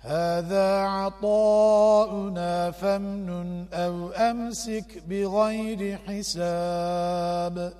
هذا عطاؤنا فامنن أو أمسك بغير حساب.